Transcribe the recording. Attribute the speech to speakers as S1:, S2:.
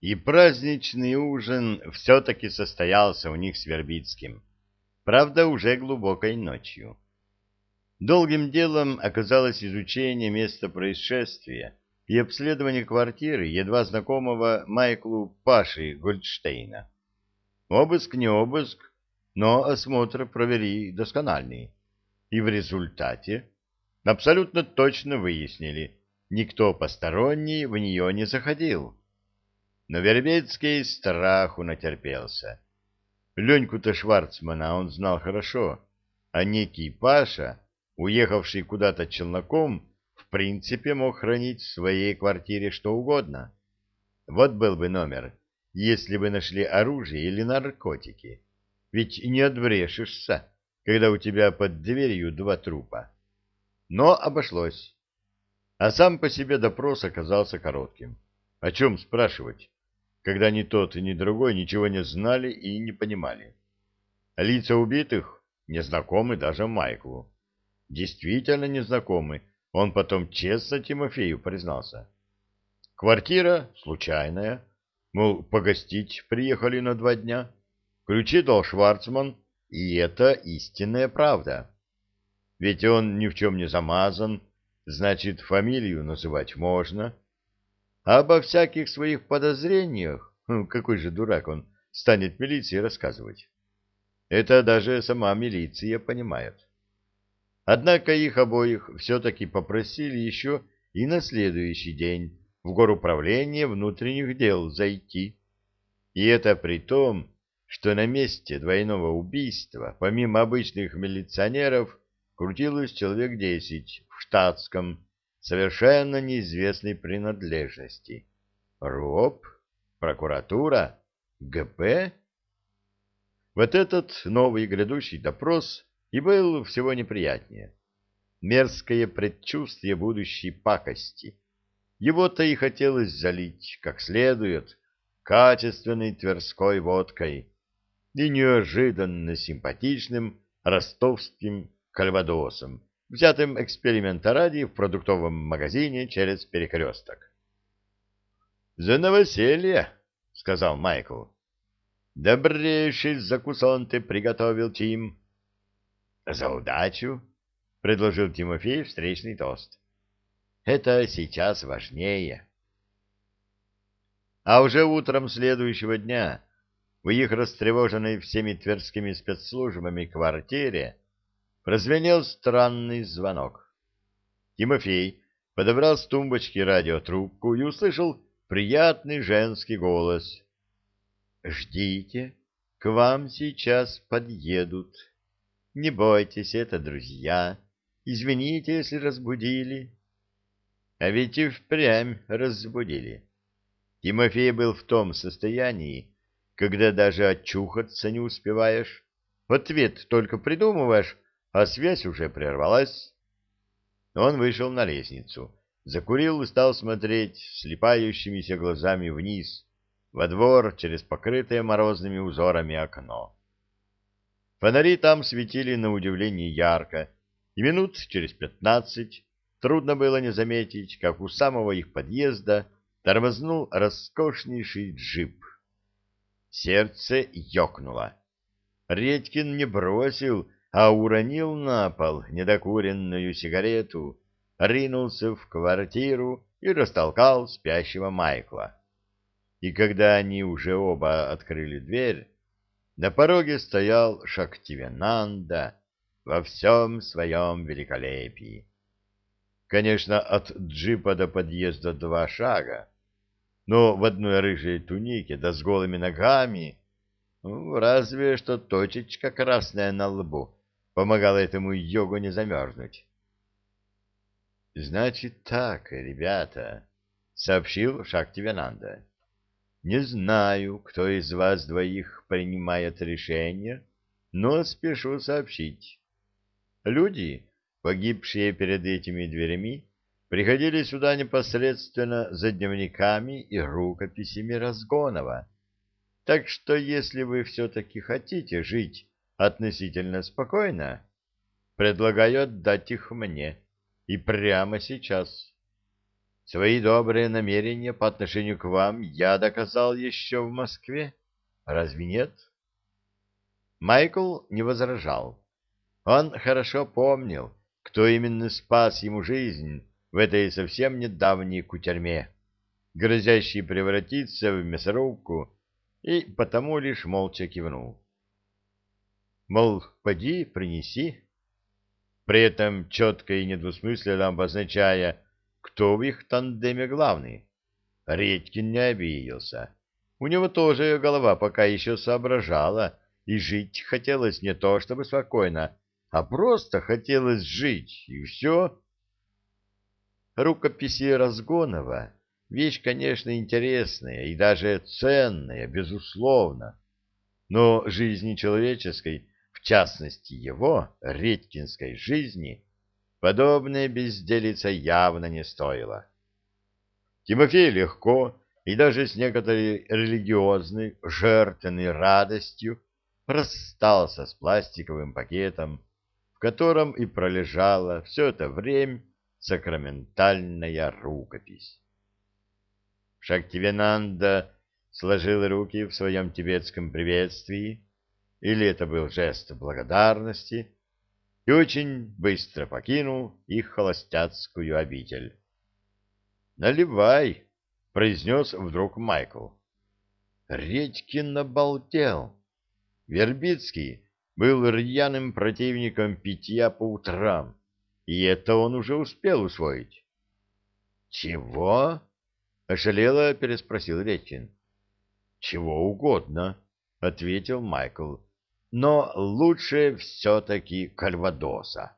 S1: И праздничный ужин все-таки состоялся у них с Вербицким. Правда, уже глубокой ночью. Долгим делом оказалось изучение места происшествия и обследование квартиры едва знакомого Майклу Паши Гольдштейна. Обыск не обыск, но осмотр провели доскональный. И в результате абсолютно точно выяснили, никто посторонний в нее не заходил. Но Вербецкий страху натерпелся. Леньку-то Шварцмана он знал хорошо, а некий Паша, уехавший куда-то челноком, в принципе мог хранить в своей квартире что угодно. Вот был бы номер, если бы нашли оружие или наркотики. Ведь не отбрешешься, когда у тебя под дверью два трупа. Но обошлось. А сам по себе допрос оказался коротким. О чем спрашивать? Когда ни тот, ни другой ничего не знали и не понимали. Лица убитых незнакомы даже Майклу. Действительно незнакомы, он потом честно Тимофею признался. Квартира случайная, мол, погостить приехали на два дня. Ключи дал Шварцман, и это истинная правда. Ведь он ни в чем не замазан, значит, фамилию называть можно. А обо всяких своих подозрениях, хм, какой же дурак он, станет милиции рассказывать. Это даже сама милиция понимает. Однако их обоих все-таки попросили еще и на следующий день в горуправление внутренних дел зайти. И это при том, что на месте двойного убийства, помимо обычных милиционеров, крутилось человек десять в штатском, совершенно неизвестной принадлежности. РОП? Прокуратура? ГП? Вот этот новый грядущий допрос и был всего неприятнее. Мерзкое предчувствие будущей пакости. Его-то и хотелось залить как следует качественной тверской водкой и неожиданно симпатичным ростовским кальвадосом, взятым эксперимента ради в продуктовом магазине через перекресток. — За новоселье, — сказал Майкл. — Добрейший закусон ты приготовил, Тим. — За удачу, — предложил Тимофей встречный тост. — Это сейчас важнее. А уже утром следующего дня в их растревоженной всеми тверскими спецслужбами квартире прозвенел странный звонок. Тимофей подобрал с тумбочки радиотрубку и услышал приятный женский голос. «Ждите, к вам сейчас подъедут. Не бойтесь, это друзья. Извините, если разбудили». А ведь и впрямь разбудили. Тимофей был в том состоянии, когда даже очухаться не успеваешь. В ответ только придумываешь, а связь уже прервалась. Он вышел на лестницу, закурил и стал смотреть слепающимися глазами вниз, во двор через покрытое морозными узорами окно. Фонари там светили на удивление ярко, и минут через пятнадцать трудно было не заметить, как у самого их подъезда тормознул роскошнейший джип. Сердце ёкнуло. Редькин не бросил а уронил на пол недокуренную сигарету, ринулся в квартиру и растолкал спящего Майкла. И когда они уже оба открыли дверь, на пороге стоял Шактивенанда во всем своем великолепии. Конечно, от джипа до подъезда два шага, но в одной рыжей тунике да с голыми ногами, ну, разве что точечка красная на лбу, помогало этому йогу не замерзнуть. — Значит так, ребята, — сообщил Шактивянанда. — Не знаю, кто из вас двоих принимает решение, но спешу сообщить. Люди, погибшие перед этими дверями, приходили сюда непосредственно за дневниками и рукописями Разгонова. Так что если вы все-таки хотите жить относительно спокойно, предлагаю отдать их мне. И прямо сейчас. Свои добрые намерения по отношению к вам я доказал еще в Москве. Разве нет? Майкл не возражал. Он хорошо помнил, кто именно спас ему жизнь в этой совсем недавней кутерьме, грозящей превратиться в мясорубку, и потому лишь молча кивнул. Мол, поди, принеси. При этом четко и недвусмысленно обозначая, кто в их тандеме главный. Редькин не обиделся. У него тоже голова пока еще соображала, и жить хотелось не то чтобы спокойно, а просто хотелось жить, и все. Рукописи Разгонова — вещь, конечно, интересная и даже ценная, безусловно, но жизни человеческой, частности его, редькинской жизни, подобная безделица явно не стоила. Тимофей легко и даже с некоторой религиозной, жертвенной радостью расстался с пластиковым пакетом, в котором и пролежала все это время сакраментальная рукопись. Шактивенанда сложил руки в своем тибетском приветствии, или это был жест благодарности, и очень быстро покинул их холостяцкую обитель. «Наливай!» — произнес вдруг Майкл. Редькин обалдел. Вербицкий был рьяным противником питья по утрам, и это он уже успел усвоить. «Чего?» — ошалело переспросил Редькин. «Чего угодно», — ответил Майкл. «Но лучше все-таки кальвадоса».